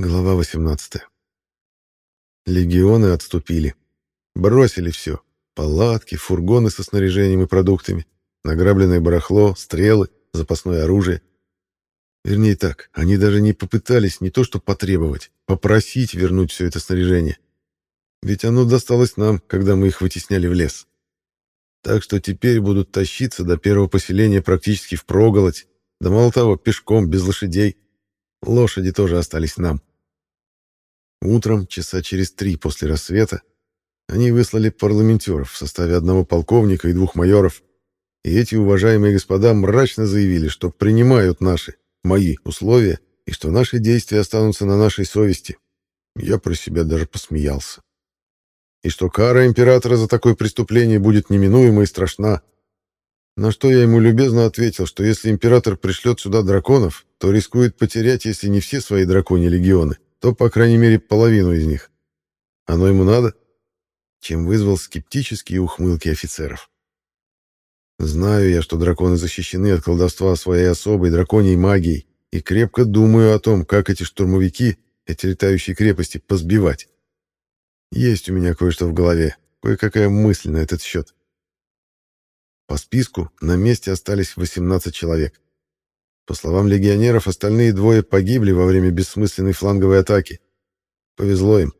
Глава 18. Легионы отступили. Бросили все. Палатки, фургоны со снаряжением и продуктами, награбленное барахло, стрелы, запасное оружие. Вернее так, они даже не попытались не то что потребовать, попросить вернуть все это снаряжение. Ведь оно досталось нам, когда мы их вытесняли в лес. Так что теперь будут тащиться до первого поселения практически впроголодь, да мало того, пешком, без лошадей. Лошади тоже остались нам. Утром, часа через три после рассвета, они выслали парламентеров в составе одного полковника и двух майоров, и эти уважаемые господа мрачно заявили, что принимают наши, мои условия, и что наши действия останутся на нашей совести. Я про себя даже посмеялся. И что кара императора за такое преступление будет неминуема и страшна. На что я ему любезно ответил, что если император пришлет сюда драконов, то рискует потерять, если не все свои драконьи легионы, то, по крайней мере, половину из них. Оно ему надо? Чем вызвал скептические ухмылки офицеров. Знаю я, что драконы защищены от колдовства своей особой драконьей магией, и крепко думаю о том, как эти штурмовики, эти летающие крепости, позбивать. Есть у меня кое-что в голове, кое-какая мысль на этот счет. По списку на месте остались 18 человек. По словам легионеров, остальные двое погибли во время бессмысленной фланговой атаки. Повезло им.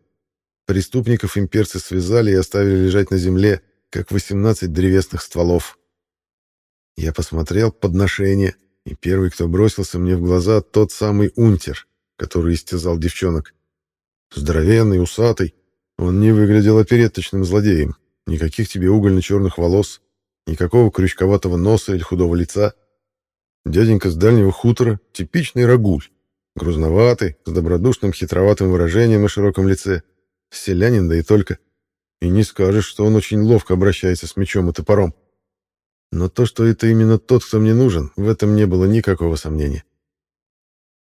Преступников имперцы связали и оставили лежать на земле, как 18 древесных стволов. Я посмотрел подношение, и первый, кто бросился мне в глаза, тот самый унтер, который истязал девчонок. Здоровенный, усатый, он не выглядел опереточным злодеем. Никаких тебе угольно-черных волос, никакого крючковатого носа или худого лица. Дяденька с дальнего хутора — типичный рагуль. Грузноватый, с добродушным хитроватым выражением на широком лице. Селянин, да и только. И не скажешь, что он очень ловко обращается с мечом и топором. Но то, что это именно тот, кто мне нужен, в этом не было никакого сомнения.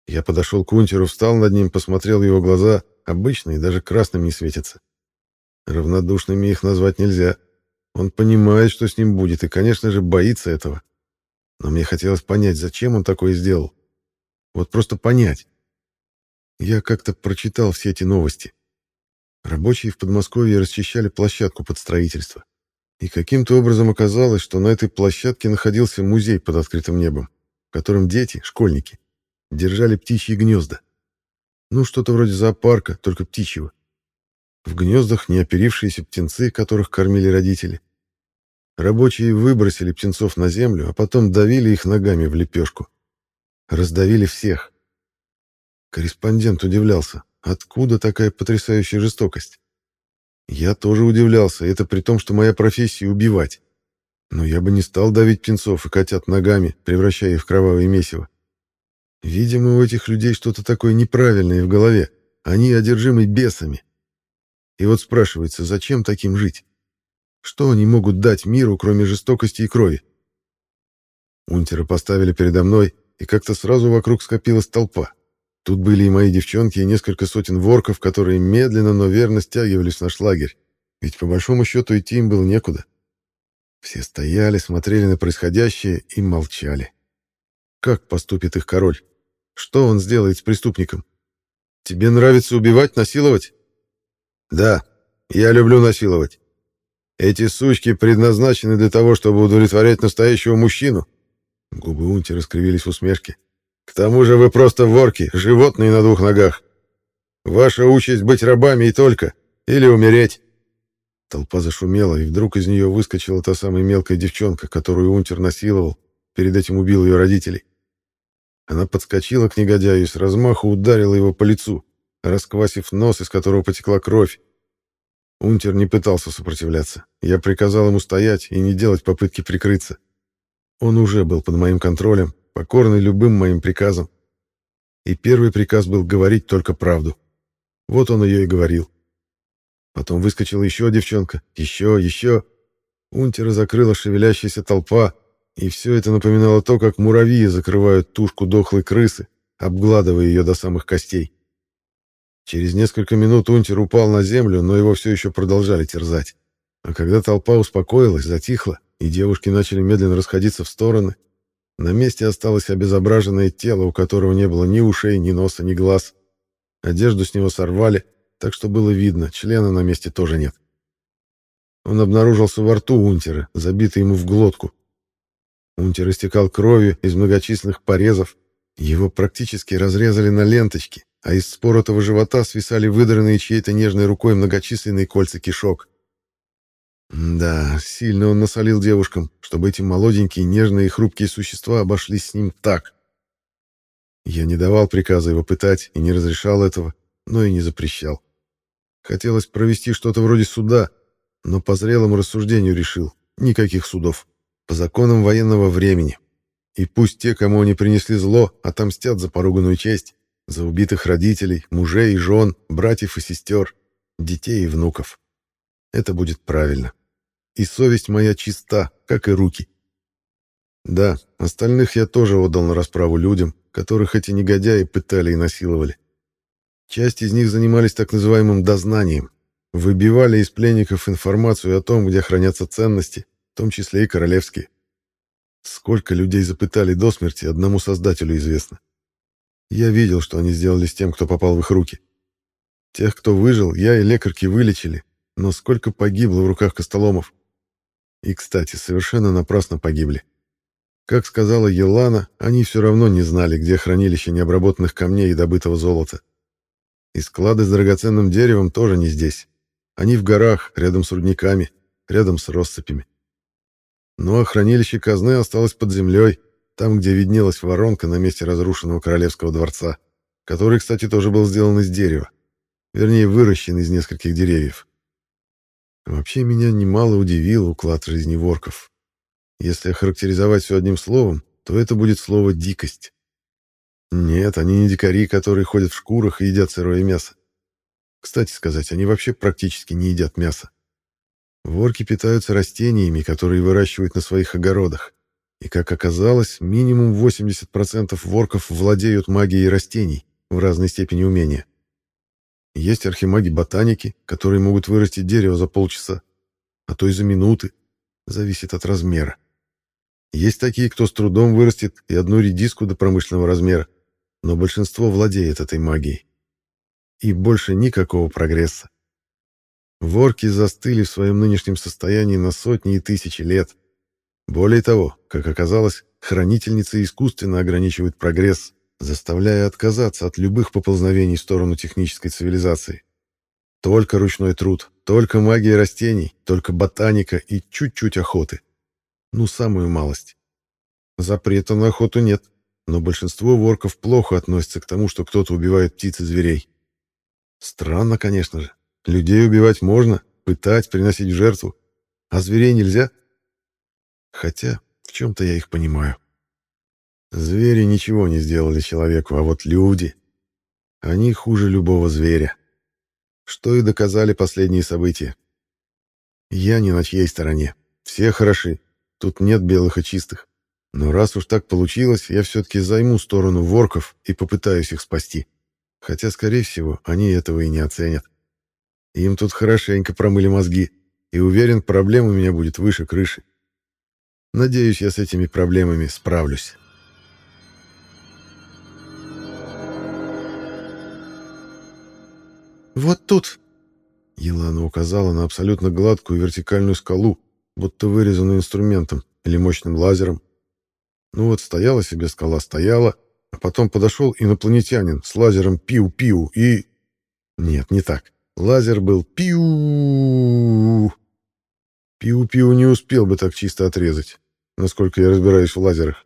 Я подошел к Унтеру, встал над ним, посмотрел его глаза, обычные, даже красным не светятся. Равнодушными их назвать нельзя. Он понимает, что с ним будет, и, конечно же, боится этого. Но мне хотелось понять, зачем он такое сделал. Вот просто понять. Я как-то прочитал все эти новости. Рабочие в Подмосковье расчищали площадку под строительство. И каким-то образом оказалось, что на этой площадке находился музей под открытым небом, в котором дети, школьники, держали птичьи гнезда. Ну, что-то вроде зоопарка, только птичьего. В гнездах неоперившиеся птенцы, которых кормили родители. Рабочие выбросили птенцов на землю, а потом давили их ногами в лепешку. Раздавили всех. Корреспондент удивлялся, откуда такая потрясающая жестокость. Я тоже удивлялся, это при том, что моя профессия — убивать. Но я бы не стал давить птенцов и котят ногами, превращая их в кровавое месиво. Видимо, у этих людей что-то такое неправильное в голове. Они одержимы бесами. И вот спрашивается, зачем таким жить? Что они могут дать миру, кроме жестокости и крови? Унтера поставили передо мной, и как-то сразу вокруг скопилась толпа. Тут были и мои девчонки, и несколько сотен ворков, которые медленно, но верно стягивались в наш лагерь. Ведь по большому счету идти им было некуда. Все стояли, смотрели на происходящее и молчали. Как поступит их король? Что он сделает с преступником? Тебе нравится убивать, насиловать? Да, я люблю насиловать. Эти сучки предназначены для того, чтобы удовлетворять настоящего мужчину. Губы Унти раскривились в усмешке. К тому же вы просто ворки, животные на двух ногах. Ваша участь быть рабами и только, или умереть. Толпа зашумела, и вдруг из нее выскочила та самая мелкая девчонка, которую Унтер насиловал, перед этим убил ее родителей. Она подскочила к негодяю и с размаху ударила его по лицу, расквасив нос, из которого потекла кровь. Унтер не пытался сопротивляться. Я приказал ему стоять и не делать попытки прикрыться. Он уже был под моим контролем, покорный любым моим приказам. И первый приказ был говорить только правду. Вот он ее и говорил. Потом выскочила еще девчонка, еще, еще. Унтера закрыла шевелящаяся толпа, и все это напоминало то, как муравьи закрывают тушку дохлой крысы, обгладывая ее до самых костей. Через несколько минут Унтер упал на землю, но его все еще продолжали терзать. А когда толпа успокоилась, затихла, и девушки начали медленно расходиться в стороны, на месте осталось обезображенное тело, у которого не было ни ушей, ни носа, ни глаз. одежду с него сорвали, так что было видно, члена на месте тоже нет. Он обнаружился во рту унтера, забитый ему в глотку. Унтер истекал кровью из многочисленных порезов, его практически разрезали на ленточки, а из споротого живота свисали выдранные чьей-то нежной рукой многочисленные кольца кишок. Да, сильно он насолил девушкам, чтобы эти молоденькие, нежные и хрупкие существа обошлись с ним так. Я не давал приказа его пытать и не разрешал этого, но и не запрещал. Хотелось провести что-то вроде суда, но по зрелому рассуждению решил — никаких судов. По законам военного времени. И пусть те, кому они принесли зло, отомстят за поруганную честь, за убитых родителей, мужей и жен, братьев и сестер, детей и внуков. Это будет правильно. И совесть моя чиста, как и руки. Да, остальных я тоже отдал на расправу людям, которых эти негодяи пытали и насиловали. Часть из них занимались так называемым дознанием, выбивали из пленников информацию о том, где хранятся ценности, в том числе и королевские. Сколько людей запытали до смерти, одному создателю известно. Я видел, что они сделали с тем, кто попал в их руки. Тех, кто выжил, я и лекарки вылечили, но сколько погибло в руках костоломов. И, кстати, совершенно напрасно погибли. Как сказала Елана, они все равно не знали, где хранилище необработанных камней и добытого золота. И склады с драгоценным деревом тоже не здесь. Они в горах, рядом с рудниками, рядом с россыпями. Ну а хранилище казны осталось под землей, там, где виднелась воронка на месте разрушенного королевского дворца, который, кстати, тоже был сделан из дерева, вернее, выращен из нескольких деревьев. Вообще меня немало удивил уклад жизни ворков. Если охарактеризовать все одним словом, то это будет слово «дикость». Нет, они не дикари, которые ходят в шкурах и едят сырое мясо. Кстати сказать, они вообще практически не едят мясо. Ворки питаются растениями, которые выращивают на своих огородах. И, как оказалось, минимум 80% ворков владеют магией растений в разной степени умения. Есть архимаги-ботаники, которые могут вырастить дерево за полчаса, а то и за минуты. Зависит от размера. Есть такие, кто с трудом вырастет и одну редиску до промышленного размера, но большинство владеет этой магией. И больше никакого прогресса. Ворки застыли в своем нынешнем состоянии на сотни и тысячи лет. Более того, как оказалось, хранительницы искусственно ограничивают прогресс, заставляя отказаться от любых поползновений в сторону технической цивилизации. Только ручной труд, только магия растений, только ботаника и чуть-чуть охоты. Ну, самую малость. Запрета на охоту нет, но большинство ворков плохо относятся к тому, что кто-то убивает птиц и зверей. Странно, конечно же. Людей убивать можно, пытать, приносить в жертву, а зверей нельзя. Хотя в чем-то я их понимаю. Звери ничего не сделали человеку, а вот люди... Они хуже любого зверя. Что и доказали последние события. Я не на чьей стороне. Все хороши. Тут нет белых и чистых. Но раз уж так получилось, я все-таки займу сторону ворков и попытаюсь их спасти. Хотя, скорее всего, они этого и не оценят. Им тут хорошенько промыли мозги, и уверен, проблем у меня будет выше крыши. Надеюсь, я с этими проблемами справлюсь. «Вот тут!» Елана указала на абсолютно гладкую вертикальную скалу, будто вырезанную инструментом или мощным лазером. Ну вот стояла себе скала, стояла, а потом подошел инопланетянин с лазером пиу-пиу и... Нет, не так. Лазер был пиу. Пиу-пиу не успел бы так чисто отрезать, насколько я разбираюсь в лазерах.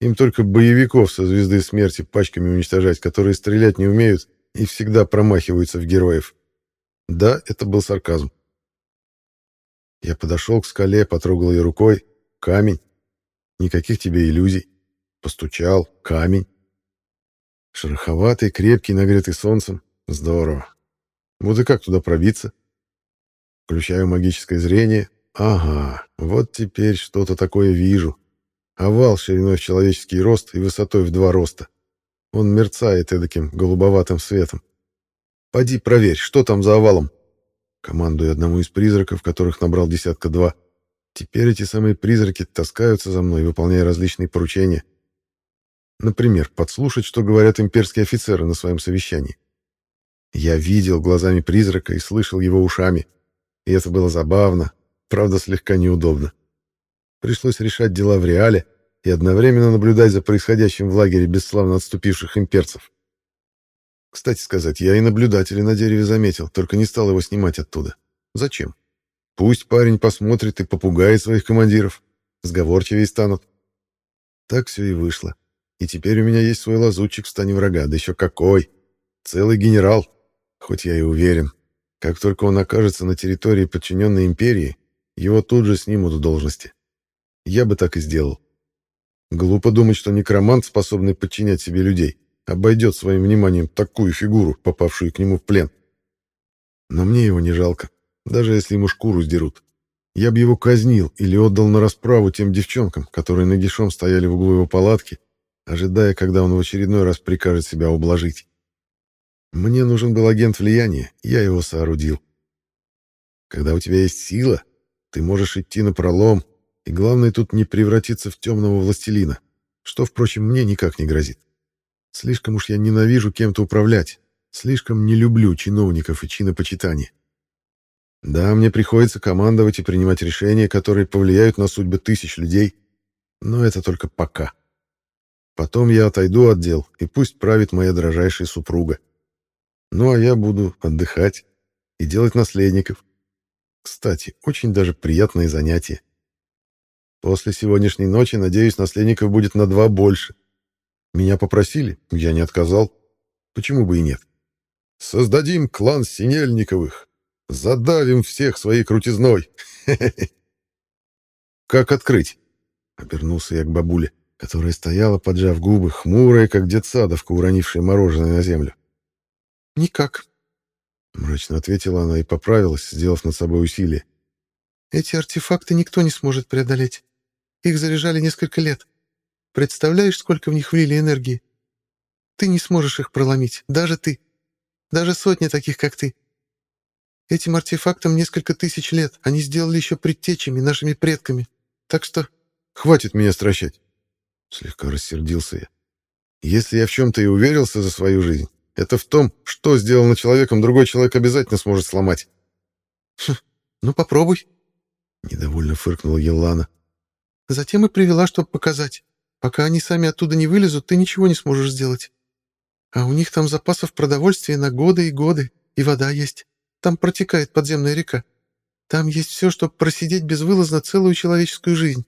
Им только боевиков со звезды смерти пачками уничтожать, которые стрелять не умеют и всегда промахиваются в героев. Да, это был сарказм. Я подошел к скале, потрогал ее рукой. Камень. Никаких тебе иллюзий. Постучал. Камень. Шероховатый, крепкий, нагретый солнцем. Здорово. Вот и как туда пробиться? Включаю магическое зрение. Ага, вот теперь что-то такое вижу. Овал шириной в человеческий рост и высотой в два роста. Он мерцает эдаким голубоватым светом. Пойди проверь, что там за овалом. Командую одному из призраков, которых набрал десятка два. Теперь эти самые призраки таскаются за мной, выполняя различные поручения. Например, подслушать, что говорят имперские офицеры на своем совещании Я видел глазами призрака и слышал его ушами. И это было забавно, правда, слегка неудобно. Пришлось решать дела в реале и одновременно наблюдать за происходящим в лагере бесславно отступивших имперцев. Кстати сказать, я и наблюдателя на дереве заметил, только не стал его снимать оттуда. Зачем? Пусть парень посмотрит и попугает своих командиров. Сговорчивее станут. Так все и вышло. И теперь у меня есть свой лазутчик в стане врага, да еще какой! Целый генерал. Хоть я и уверен, как только он окажется на территории подчиненной империи, его тут же снимут в должности. Я бы так и сделал. Глупо думать, что некромант, способный подчинять себе людей, обойдет своим вниманием такую фигуру, попавшую к нему в плен. Но мне его не жалко, даже если ему шкуру сдерут. Я бы его казнил или отдал на расправу тем девчонкам, которые нагишом стояли в углу его палатки, ожидая, когда он в очередной раз прикажет себя ублажить. Мне нужен был агент влияния, я его соорудил. Когда у тебя есть сила, ты можешь идти на пролом, и главное тут не превратиться в темного властелина, что, впрочем, мне никак не грозит. Слишком уж я ненавижу кем-то управлять, слишком не люблю чиновников и чинопочитания. Да, мне приходится командовать и принимать решения, которые повлияют на судьбы тысяч людей, но это только пока. Потом я отойду от дел, и пусть правит моя дрожайшая супруга. Ну, а я буду отдыхать и делать наследников. Кстати, очень даже приятное занятие. После сегодняшней ночи, надеюсь, наследников будет на два больше. Меня попросили, я не отказал. Почему бы и нет? Создадим клан Синельниковых. Задавим всех своей крутизной. Как открыть? Обернулся я к бабуле, которая стояла, поджав губы, хмурая, как детсадовка, уронившая мороженое на землю. Никак. Мрачно ответила она и поправилась, сделав над собой усилие. Эти артефакты никто не сможет преодолеть. Их заряжали несколько лет. Представляешь, сколько в них влили энергии? Ты не сможешь их проломить, даже ты. Даже сотни таких, как ты. Этим артефактам несколько тысяч лет. Они сделали еще предтечами, нашими предками. Так что хватит меня стращать. Слегка рассердился я. Если я в чем-то и уверился за свою жизнь, это в том, что сделано человеком, другой человек обязательно сможет сломать. Хм, ну попробуй. Недовольно фыркнула Елана. Затем и привела, чтобы показать. Пока они сами оттуда не вылезут, ты ничего не сможешь сделать. А у них там запасов продовольствия на годы и годы, и вода есть. Там протекает подземная река. Там есть все, чтобы просидеть безвылазно целую человеческую жизнь.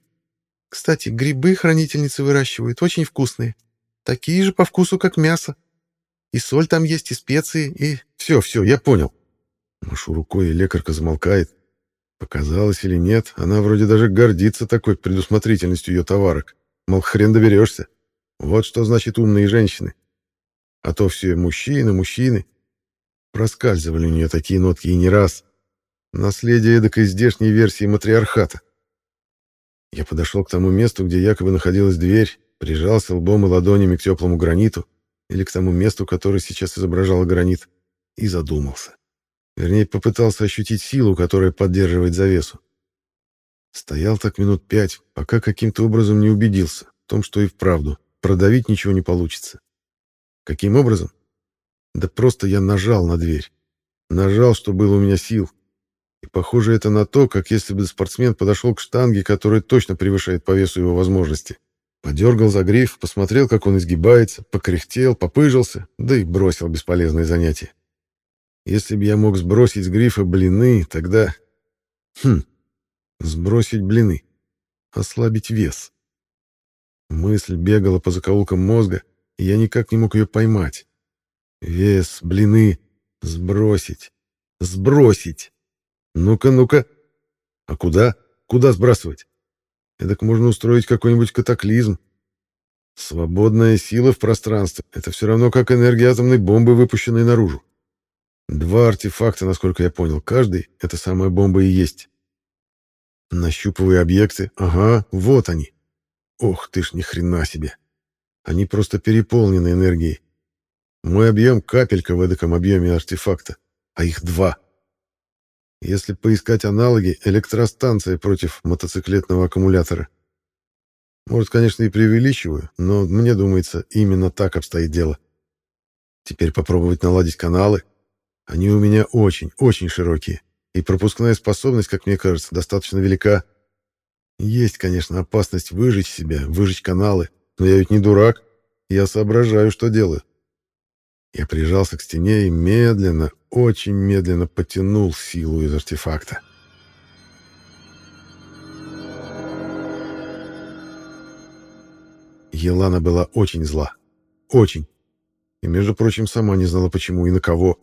Кстати, грибы хранительницы выращивают, очень вкусные. Такие же по вкусу, как мясо. И соль там есть, и специи, и... Все, все, я понял. Машу рукой, и лекарка замолкает. Показалось или нет, она вроде даже гордится такой предусмотрительностью ее товарок. Мол, хрен доберешься. Вот что значит умные женщины. А то все мужчины, мужчины. Проскальзывали у нее такие нотки и не раз. Наследие эдакой здешней версии матриархата. Я подошел к тому месту, где якобы находилась дверь, прижался лбом и ладонями к теплому граниту, или к тому месту, которое сейчас изображало гранит, и задумался. Вернее, попытался ощутить силу, которая поддерживает завесу. Стоял так минут пять, пока каким-то образом не убедился в том, что и вправду продавить ничего не получится. Каким образом? Да просто я нажал на дверь. Нажал, что было у меня сил. И похоже это на то, как если бы спортсмен подошел к штанге, которая точно превышает по весу его возможности. Подергал за гриф, посмотрел, как он изгибается, покряхтел, попыжился, да и бросил бесполезное занятие. Если бы я мог сбросить с грифа блины, тогда... Хм, сбросить блины. Ослабить вес. Мысль бегала по закоулкам мозга, и я никак не мог ее поймать. Вес, блины, сбросить, сбросить. Ну-ка, ну-ка. А куда? Куда сбрасывать? Эдак можно устроить какой-нибудь катаклизм. Свободная сила в пространстве — это все равно как энергия атомной бомбы, выпущенной наружу. Два артефакта, насколько я понял, каждый — это самая бомба и есть. Нащупываю объекты. Ага, вот они. Ох ты ж, ни хрена себе. Они просто переполнены энергией. Мой объем — капелька в эдаком объеме артефакта, а их два. Если поискать аналоги, электростанция против мотоциклетного аккумулятора. Может, конечно, и преувеличиваю, но мне думается, именно так обстоит дело. Теперь попробовать наладить каналы. Они у меня очень, очень широкие, и пропускная способность, как мне кажется, достаточно велика. Есть, конечно, опасность выжечь себя, выжечь каналы, но я ведь не дурак, я соображаю, что делаю. Я прижался к стене и медленно, очень медленно потянул силу из артефакта. Елана была очень зла. Очень. И, между прочим, сама не знала, почему и на кого.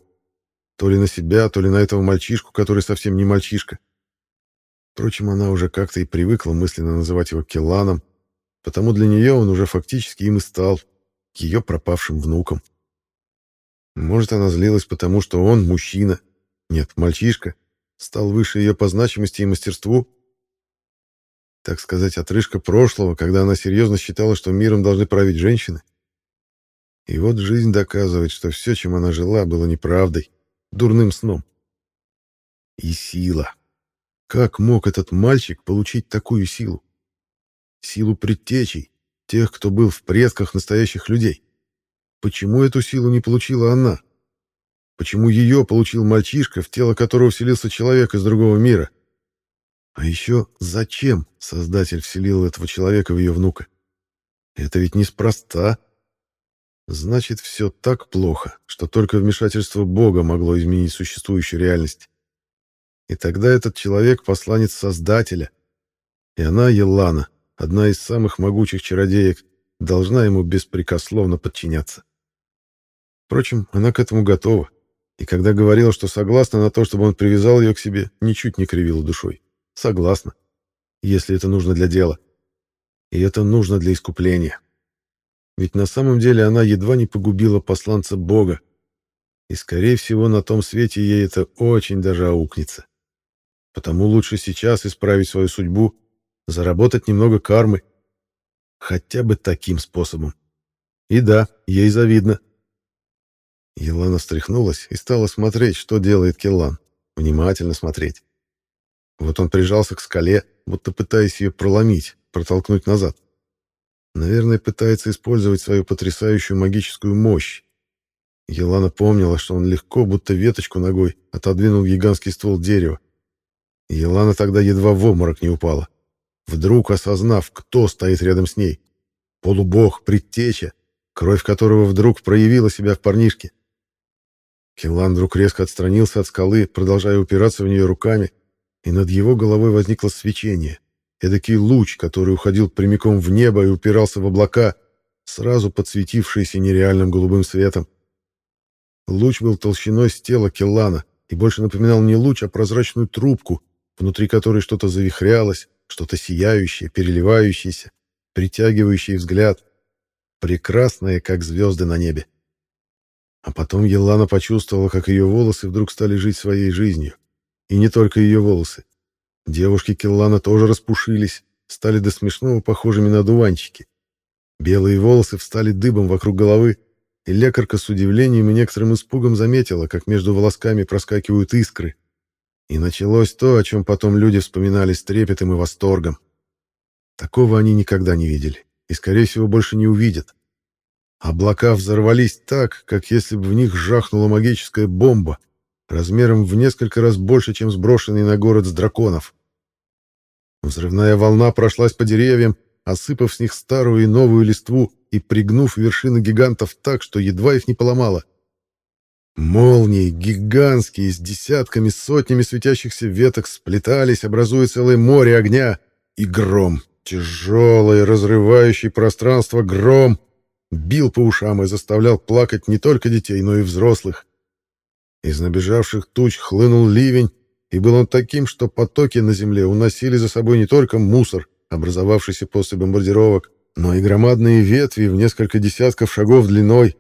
То ли на себя, то ли на этого мальчишку, который совсем не мальчишка. Впрочем, она уже как-то и привыкла мысленно называть его Келланом, потому для нее он уже фактически им и стал, ее пропавшим внуком. Может, она злилась потому, что он мужчина, нет, мальчишка, стал выше ее по значимости и мастерству, так сказать, отрыжка прошлого, когда она серьезно считала, что миром должны править женщины. И вот жизнь доказывает, что все, чем она жила, было неправдой, дурным сном. И сила. Как мог этот мальчик получить такую силу? Силу предтечей, тех, кто был в предках настоящих людей. Почему эту силу не получила она? Почему ее получил мальчишка, в тело которого вселился человек из другого мира? — а еще зачем Создатель вселил этого человека в ее внука? Это ведь неспроста. Значит, все так плохо, что только вмешательство Бога могло изменить существующую реальность. И тогда этот человек — посланец Создателя. И она, Елана, одна из самых могучих чародеек, должна ему беспрекословно подчиняться. Впрочем, она к этому готова. И когда говорила, что согласна на то, чтобы он привязал ее к себе, ничуть не кривила душой. Согласна. Если это нужно для дела. И это нужно для искупления. Ведь на самом деле она едва не погубила посланца Бога. И, скорее всего, на том свете ей это очень даже аукнется. Потому лучше сейчас исправить свою судьбу, заработать немного кармы. Хотя бы таким способом. И да, ей завидно. Елана встряхнулась и стала смотреть, что делает Келлан. Внимательно смотреть. Вот он прижался к скале, будто пытаясь ее проломить, протолкнуть назад. Наверное, пытается использовать свою потрясающую магическую мощь. Елана помнила, что он легко, будто веточку ногой, отодвинул гигантский ствол дерева. Елана тогда едва в обморок не упала, вдруг осознав, кто стоит рядом с ней. Полубог, предтеча, кровь которого вдруг проявила себя в парнишке. Келан вдруг резко отстранился от скалы, продолжая упираться в нее руками, и над его головой возникло свечение. Эдакий луч, который уходил прямиком в небо и упирался в облака, сразу подсветившиеся нереальным голубым светом. Луч был толщиной с тела Келлана и больше напоминал не луч, а прозрачную трубку, внутри которой что-то завихрялось, что-то сияющее, переливающееся, притягивающее взгляд, прекрасное, как звезды на небе. А потом Елана почувствовала, как ее волосы вдруг стали жить своей жизнью. И не только ее волосы. Девушки Келлана тоже распушились, стали до смешного похожими на дуванчики. Белые волосы встали дыбом вокруг головы, и лекарка с удивлением и некоторым испугом заметила, как между волосками проскакивают искры. И началось то, о чем потом люди вспоминали с трепетом и восторгом. Такого они никогда не видели, и, скорее всего, больше не увидят. Облака взорвались так, как если бы в них жахнула магическая бомба, размером в несколько раз больше, чем сброшенный на город с драконов. Взрывная волна прошлась по деревьям, осыпав с них старую и новую листву и пригнув вершины гигантов так, что едва их не поломала. Молнии, гигантские, с десятками, сотнями светящихся веток сплетались, образуя целое море огня, и гром, тяжелый, разрывающий пространство гром, бил по ушам и заставлял плакать не только детей, но и взрослых. Из набежавших туч хлынул ливень, и был он таким, что потоки на земле уносили за собой не только мусор, образовавшийся после бомбардировок, но и громадные ветви в несколько десятков шагов длиной.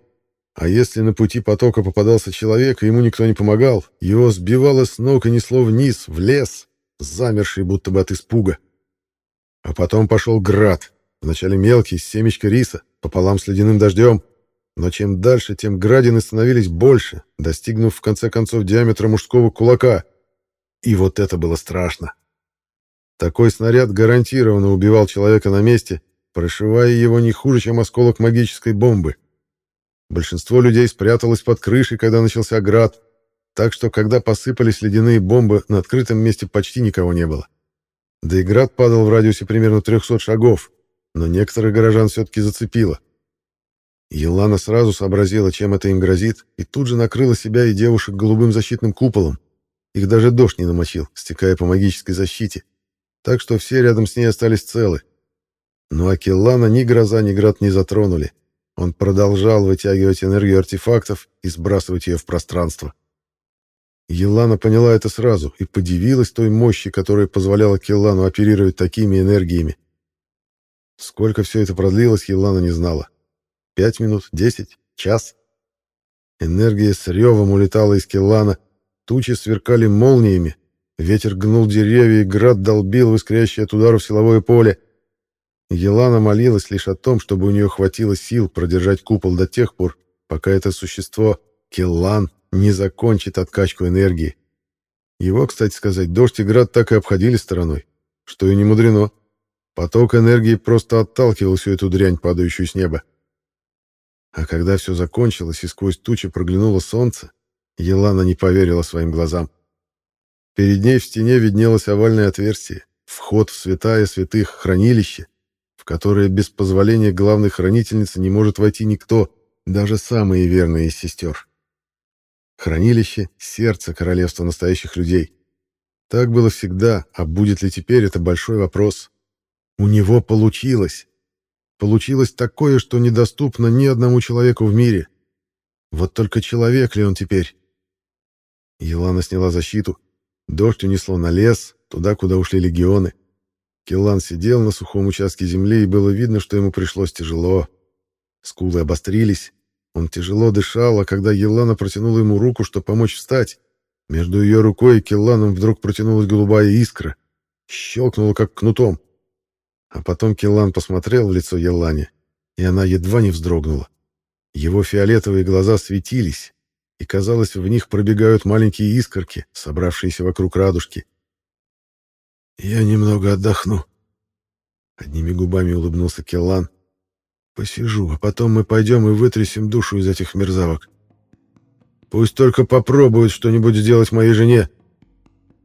А если на пути потока попадался человек, и ему никто не помогал, его сбивало с ног и несло вниз, в лес, замерший будто бы от испуга. А потом пошел град, вначале мелкий, с семечка риса, пополам с ледяным дождем, но чем дальше, тем градины становились больше, достигнув в конце концов диаметра мужского кулака. И вот это было страшно. Такой снаряд гарантированно убивал человека на месте, прошивая его не хуже, чем осколок магической бомбы. Большинство людей спряталось под крышей, когда начался град. так что, когда посыпались ледяные бомбы, на открытом месте почти никого не было. Да и град падал в радиусе примерно 300 шагов, но некоторых горожан все-таки зацепило. Елана сразу сообразила, чем это им грозит, и тут же накрыла себя и девушек голубым защитным куполом. Их даже дождь не намочил, стекая по магической защите. Так что все рядом с ней остались целы. Но Акеллана ни гроза, ни град не затронули. Он продолжал вытягивать энергию артефактов и сбрасывать ее в пространство. Елана поняла это сразу и подивилась той мощи, которая позволяла Келлану оперировать такими энергиями. Сколько все это продлилось, Елана не знала. Пять минут, десять, час. Энергия с ревом улетала из Келлана, тучи сверкали молниями, ветер гнул деревья и град долбил в искрящее от ударов силовое поле. Елана молилась лишь о том, чтобы у нее хватило сил продержать купол до тех пор, пока это существо, Келлан, не закончит откачку энергии. Его, кстати сказать, дождь и град так и обходили стороной, что и не мудрено. Поток энергии просто отталкивал всю эту дрянь, падающую с неба. А когда все закончилось и сквозь тучи проглянуло солнце, Елана не поверила своим глазам. Перед ней в стене виднелось овальное отверстие, вход в святая святых хранилище, в которое без позволения главной хранительницы не может войти никто, даже самые верные из сестер. Хранилище — сердце королевства настоящих людей. Так было всегда, а будет ли теперь, это большой вопрос. У него получилось. Получилось такое, что недоступно ни одному человеку в мире. Вот только человек ли он теперь? Елана сняла защиту. Дождь унесло на лес, туда, куда ушли легионы. Келлан сидел на сухом участке земли, и было видно, что ему пришлось тяжело. Скулы обострились, он тяжело дышал, а когда Елана протянула ему руку, чтобы помочь встать, между ее рукой и Келланом вдруг протянулась голубая искра. Щелкнула, как кнутом. А потом Келлан посмотрел в лицо Елане, и она едва не вздрогнула. Его фиолетовые глаза светились, и, казалось, в них пробегают маленькие искорки, собравшиеся вокруг радужки. «Я немного отдохну», — одними губами улыбнулся Келлан, Посижу, а потом мы пойдем и вытрясем душу из этих мерзавок. Пусть только попробуют что-нибудь сделать моей жене.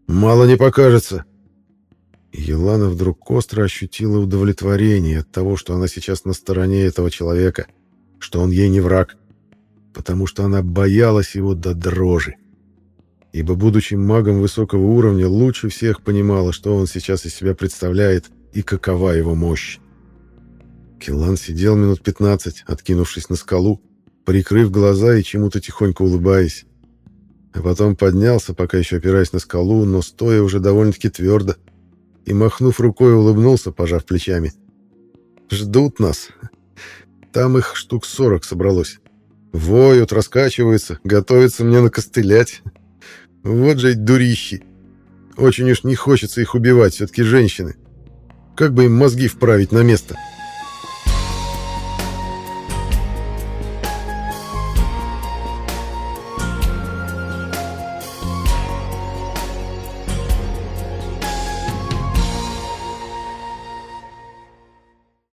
Мало не покажется. Елана вдруг остро ощутила удовлетворение от того, что она сейчас на стороне этого человека, что он ей не враг, потому что она боялась его до дрожи. Ибо, будучи магом высокого уровня, лучше всех понимала, что он сейчас из себя представляет и какова его мощь. Киллан сидел минут 15, откинувшись на скалу, прикрыв глаза и чему-то тихонько улыбаясь. А потом поднялся, пока еще опираясь на скалу, но стоя уже довольно-таки твердо, и, махнув рукой, улыбнулся, пожав плечами. «Ждут нас. Там их штук сорок собралось. Воют, раскачиваются, готовятся мне накостылять. Вот же дурищи. Очень уж не хочется их убивать, все-таки женщины. Как бы им мозги вправить на место?»